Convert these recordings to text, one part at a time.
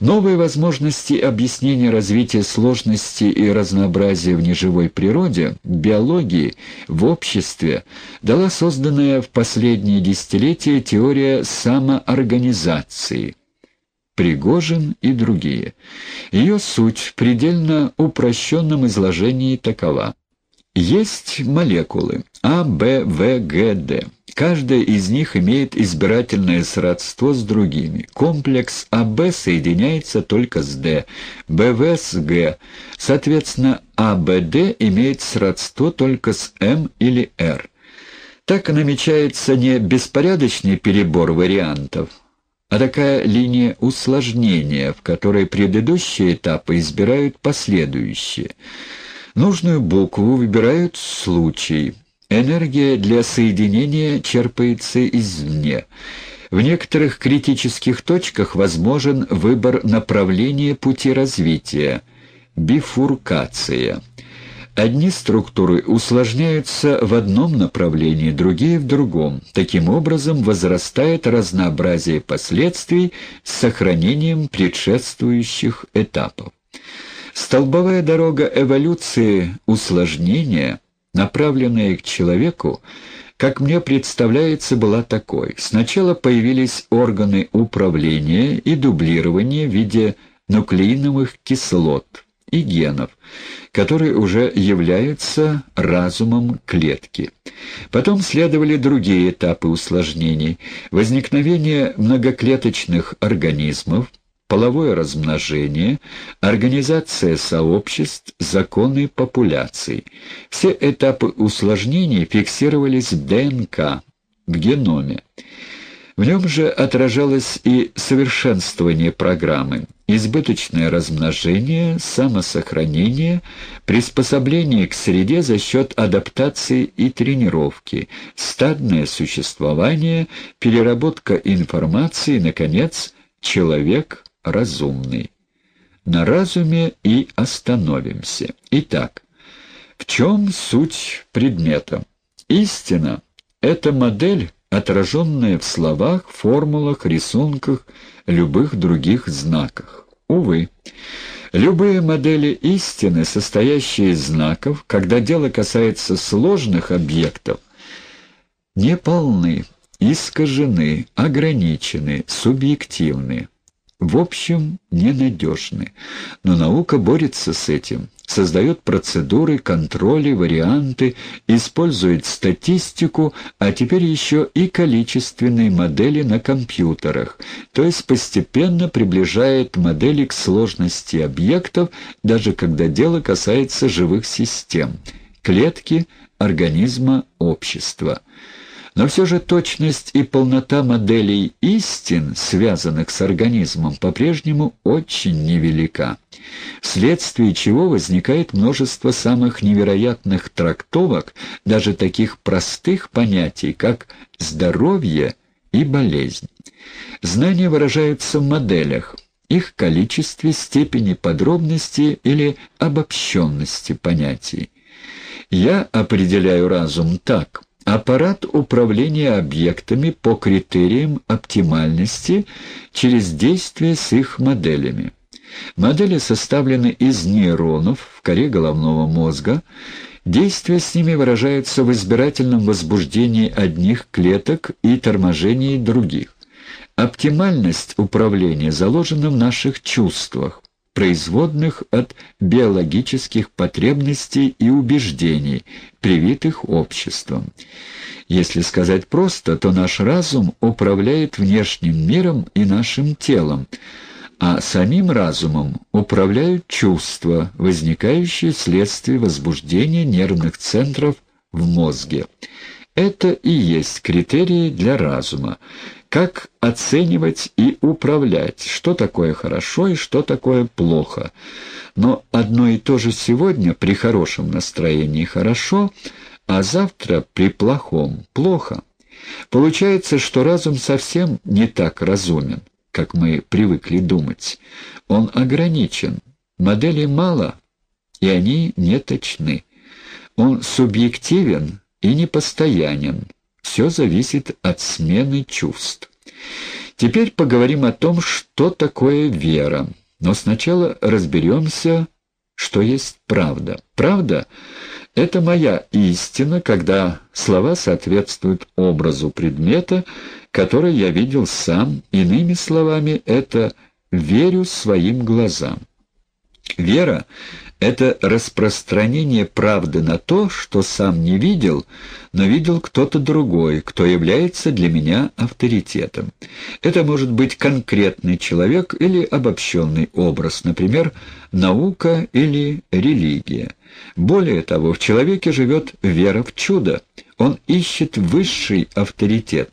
Новые возможности объяснения развития сложности и разнообразия в неживой природе, биологии, в обществе дала созданная в последние десятилетия теория самоорганизации – Пригожин и другие. Ее суть в предельно упрощенном изложении такова. Есть молекулы А, Б, В, Г, Д. Каждая из них имеет избирательное сродство с другими. Комплекс АБ соединяется только с Д, БВ с Г. Соответственно, АБД имеет сродство только с М или Р. Так намечается не беспорядочный перебор вариантов, а такая линия усложнения, в которой предыдущие этапы избирают последующие – Нужную букву выбирают случай. Энергия для соединения черпается извне. В некоторых критических точках возможен выбор направления пути развития – бифуркация. Одни структуры усложняются в одном направлении, другие – в другом. Таким образом, возрастает разнообразие последствий с сохранением предшествующих этапов. Столбовая дорога эволюции усложнения, направленная к человеку, как мне представляется, была такой. Сначала появились органы управления и дублирования в виде нуклеиновых кислот и генов, которые уже являются разумом клетки. Потом следовали другие этапы усложнений. Возникновение многоклеточных организмов – половое размножение, организация сообществ, законы популяций. Все этапы усложнений фиксировались в ДНК, в геноме. В нем же отражалось и совершенствование программы, избыточное размножение, самосохранение, приспособление к среде за счет адаптации и тренировки, стадное существование, переработка информации, наконец, человек разумный. На разуме и остановимся. Итак, в чем суть предмета? Истина — это модель, отраженная в словах, формулах, рисунках, любых других знаках. Увы, любые модели истины, состоящие из знаков, когда дело касается сложных объектов, не полны, искажены, ограничены, субъективны в общем, ненадежны. Но наука борется с этим, создает процедуры, контроли, варианты, использует статистику, а теперь еще и количественные модели на компьютерах, то есть постепенно приближает модели к сложности объектов, даже когда дело касается живых систем, клетки, организма, общества. Но все же точность и полнота моделей истин, связанных с организмом, по-прежнему очень невелика, вследствие чего возникает множество самых невероятных трактовок, даже таких простых понятий, как «здоровье» и «болезнь». Знания выражаются в моделях, их количестве, степени подробности или обобщенности понятий. Я определяю разум так – Аппарат управления объектами по критериям оптимальности через действие с их моделями. Модели составлены из нейронов в коре головного мозга. Действия с ними выражаются в избирательном возбуждении одних клеток и торможении других. Оптимальность управления заложена в наших чувствах, производных от биологических потребностей и убеждений, привитых обществом. Если сказать просто, то наш разум управляет внешним миром и нашим телом, а самим разумом управляют чувства, возникающие вследствие возбуждения нервных центров в мозге. Это и есть критерии для разума, как оценивать и управлять, что такое хорошо и что такое плохо. Но одно и то же сегодня при хорошем настроении хорошо, а завтра при плохом плохо. Получается, что разум совсем не так разумен, как мы привыкли думать. Он ограничен, моделей мало, и они не точны. Он субъективен и непостоянен, все зависит от смены чувств. Теперь поговорим о том, что такое вера. Но сначала разберемся, что есть правда. Правда — это моя истина, когда слова соответствуют образу предмета, который я видел сам. Иными словами, это «верю своим глазам». Вера — это распространение правды на то, что сам не видел, но видел кто-то другой, кто является для меня авторитетом. Это может быть конкретный человек или обобщенный образ, например, наука или религия. Более того, в человеке живет вера в чудо. Он ищет высший авторитет.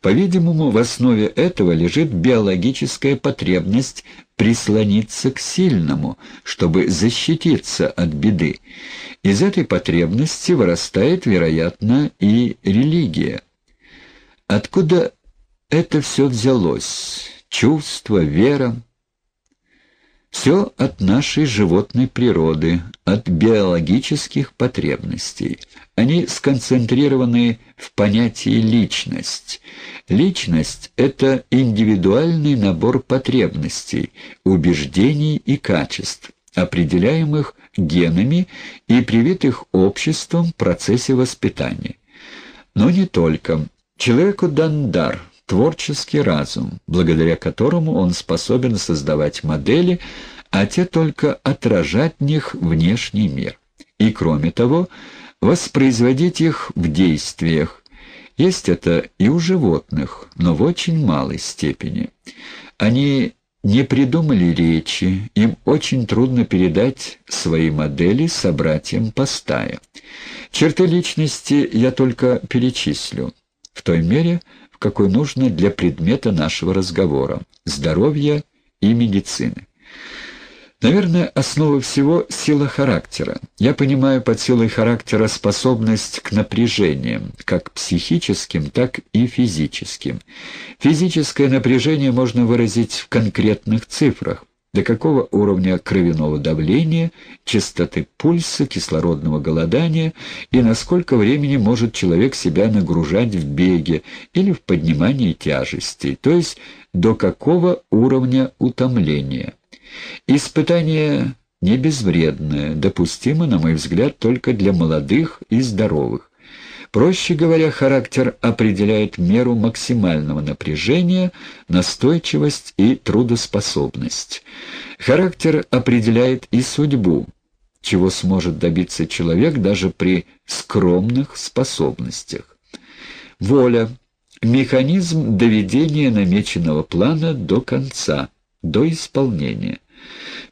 По-видимому, в основе этого лежит биологическая потребность прислониться к сильному, чтобы защититься от беды. Из этой потребности вырастает, вероятно, и религия. Откуда это все взялось? Чувство, вера? Все от нашей животной природы, от биологических потребностей. Они сконцентрированы в понятии «личность». Личность — это индивидуальный набор потребностей, убеждений и качеств, определяемых генами и привитых обществом в процессе воспитания. Но не только. Человеку дан дар — творческий разум, благодаря которому он способен создавать модели, а те только отражать в них внешний мир. И, кроме того, воспроизводить их в действиях. Есть это и у животных, но в очень малой степени. Они не придумали речи, им очень трудно передать свои модели собратьям по стае. Черты личности я только перечислю. В той мере, какой нужно для предмета нашего разговора – здоровья и медицины. Наверное, основа всего – сила характера. Я понимаю под силой характера способность к напряжениям, как психическим, так и физическим. Физическое напряжение можно выразить в конкретных цифрах до какого уровня кровяного давления, частоты пульса, кислородного голодания и на сколько времени может человек себя нагружать в беге или в поднимании тяжестей, то есть до какого уровня утомления. Испытание не безвредное, допустимо, на мой взгляд, только для молодых и здоровых. Проще говоря, характер определяет меру максимального напряжения, настойчивость и трудоспособность. Характер определяет и судьбу, чего сможет добиться человек даже при скромных способностях. Воля – механизм доведения намеченного плана до конца, до исполнения.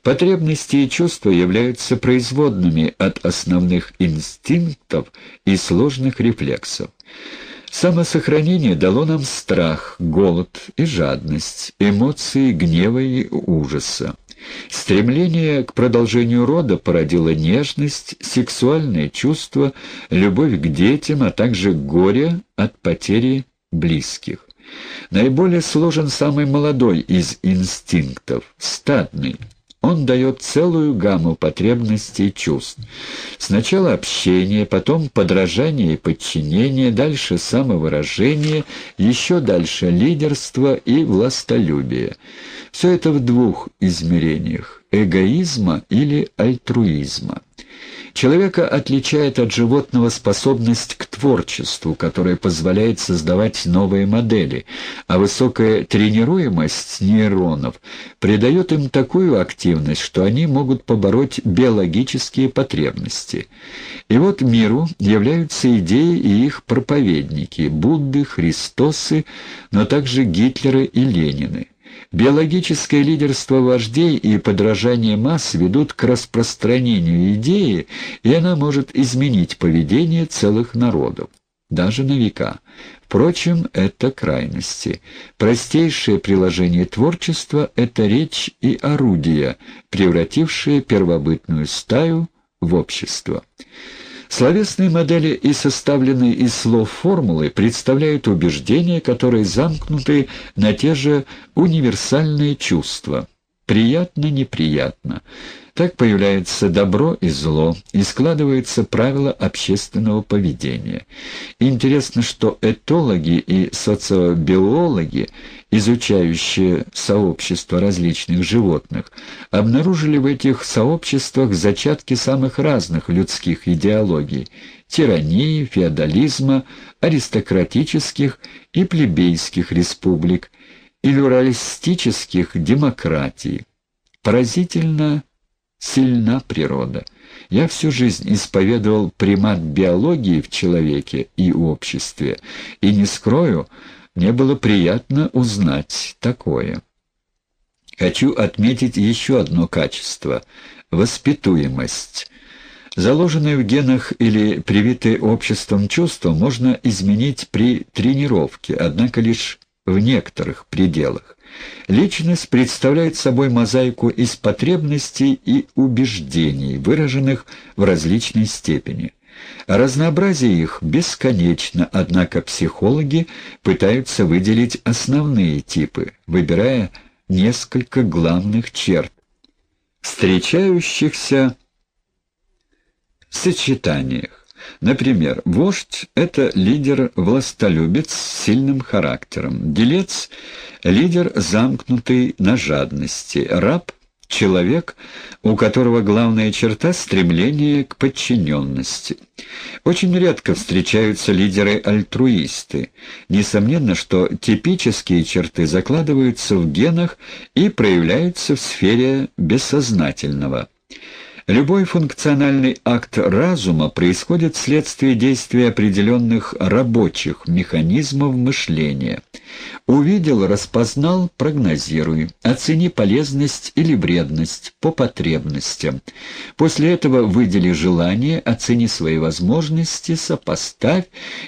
Потребности и чувства являются производными от основных инстинктов и сложных рефлексов. Самосохранение дало нам страх, голод и жадность, эмоции гнева и ужаса. Стремление к продолжению рода породило нежность, сексуальные чувства, любовь к детям, а также горе от потери близких. Наиболее сложен самый молодой из инстинктов – стадный – он дает целую гамму потребностей и чувств. Сначала общение, потом подражание и подчинение, дальше самовыражение, еще дальше лидерство и властолюбие. Все это в двух измерениях – эгоизма или альтруизма. Человека отличает от животного способность к творчеству, которая позволяет создавать новые модели, а высокая тренируемость нейронов придает им такую активность, что они могут побороть биологические потребности. И вот миру являются идеи и их проповедники – Будды, Христосы, но также Гитлеры и Ленины. Биологическое лидерство вождей и подражание масс ведут к распространению идеи, и она может изменить поведение целых народов, даже на века. Впрочем, это крайности. Простейшее приложение творчества — это речь и орудия, превратившие первобытную стаю в общество. Словесные модели и составленные из слов формулы представляют убеждения, которые замкнуты на те же универсальные чувства. приятно-неприятно. Так появляется добро и зло, и складывается правило общественного поведения. интересно, что этологи и социобиологи, изучающие сообщества различных животных, обнаружили в этих сообществах зачатки самых разных людских идеологий – тирании, феодализма, аристократических и плебейских республик, и плюралистических демократий. Поразительно сильна природа. Я всю жизнь исповедовал примат биологии в человеке и обществе, и, не скрою, мне было приятно узнать такое. Хочу отметить еще одно качество — воспитуемость. Заложенные в генах или привитые обществом чувства можно изменить при тренировке, однако лишь в некоторых пределах. Личность представляет собой мозаику из потребностей и убеждений, выраженных в различной степени. Разнообразие их бесконечно, однако психологи пытаются выделить основные типы, выбирая несколько главных черт, встречающихся в сочетаниях. Например, вождь — это лидер-властолюбец с сильным характером, делец — лидер, замкнутый на жадности, раб — человек, у которого главная черта — стремление к подчиненности. Очень редко встречаются лидеры-альтруисты. Несомненно, что типические черты закладываются в генах и проявляются в сфере бессознательного. Любой функциональный акт разума происходит вследствие действия определенных рабочих механизмов мышления. Увидел, распознал, прогнозируй. Оцени полезность или вредность по потребностям. После этого выдели желание, оцени свои возможности, сопоставь.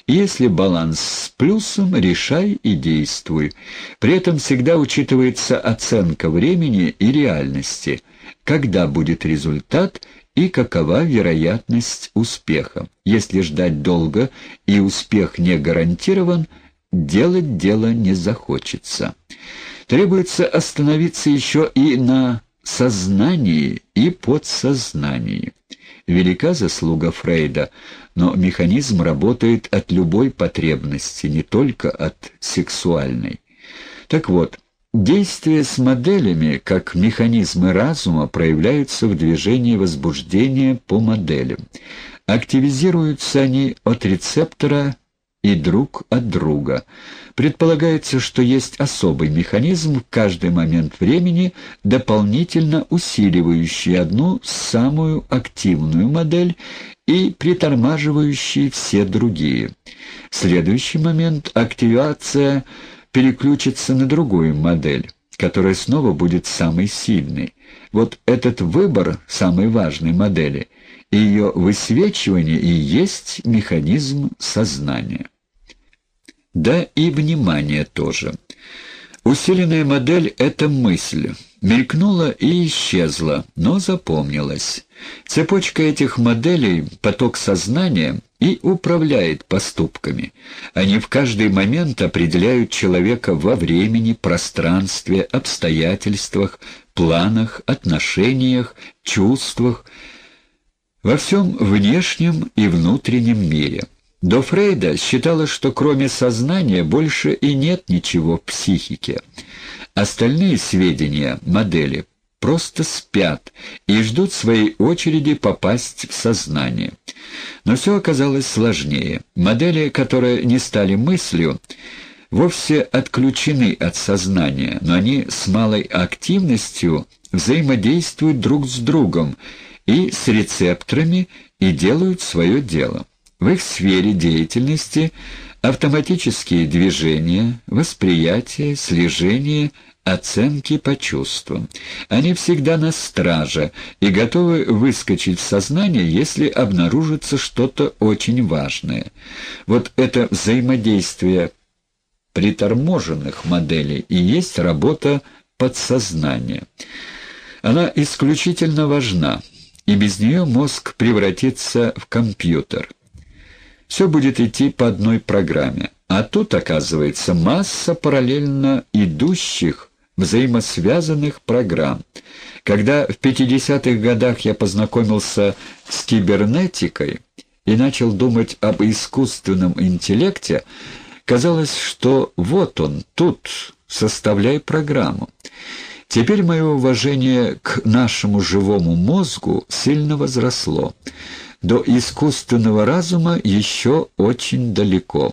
Если баланс с плюсом, решай и действуй. При этом всегда учитывается оценка времени и реальности – когда будет результат и какова вероятность успеха. Если ждать долго и успех не гарантирован, делать дело не захочется. Требуется остановиться еще и на сознании и подсознании. Велика заслуга Фрейда, но механизм работает от любой потребности, не только от сексуальной. Так вот, Действия с моделями, как механизмы разума, проявляются в движении возбуждения по моделям. Активизируются они от рецептора и друг от друга. Предполагается, что есть особый механизм в каждый момент времени, дополнительно усиливающий одну самую активную модель и притормаживающий все другие. Следующий момент – активация – переключится на другую модель, которая снова будет самой сильной. Вот этот выбор самой важной модели и ее высвечивание и есть механизм сознания. Да и внимание тоже. Усиленная модель — это мысль. Мелькнула и исчезла, но запомнилась. Цепочка этих моделей, поток сознания и управляет поступками. Они в каждый момент определяют человека во времени, пространстве, обстоятельствах, планах, отношениях, чувствах, во всем внешнем и внутреннем мире. До Фрейда считалось, что кроме сознания больше и нет ничего в психике. Остальные сведения, модели, просто спят и ждут своей очереди попасть в сознание. Но все оказалось сложнее. Модели, которые не стали мыслью, вовсе отключены от сознания, но они с малой активностью взаимодействуют друг с другом и с рецепторами и делают свое дело. В их сфере деятельности автоматические движения, восприятие, слежение, оценки по чувствам. Они всегда на страже и готовы выскочить в сознание, если обнаружится что-то очень важное. Вот это взаимодействие приторможенных моделей и есть работа подсознания. Она исключительно важна, и без нее мозг превратится в компьютер. Все будет идти по одной программе. А тут, оказывается, масса параллельно идущих взаимосвязанных программ. Когда в 50-х годах я познакомился с кибернетикой и начал думать об искусственном интеллекте, казалось, что вот он, тут, составляй программу. Теперь мое уважение к нашему живому мозгу сильно возросло. До искусственного разума еще очень далеко.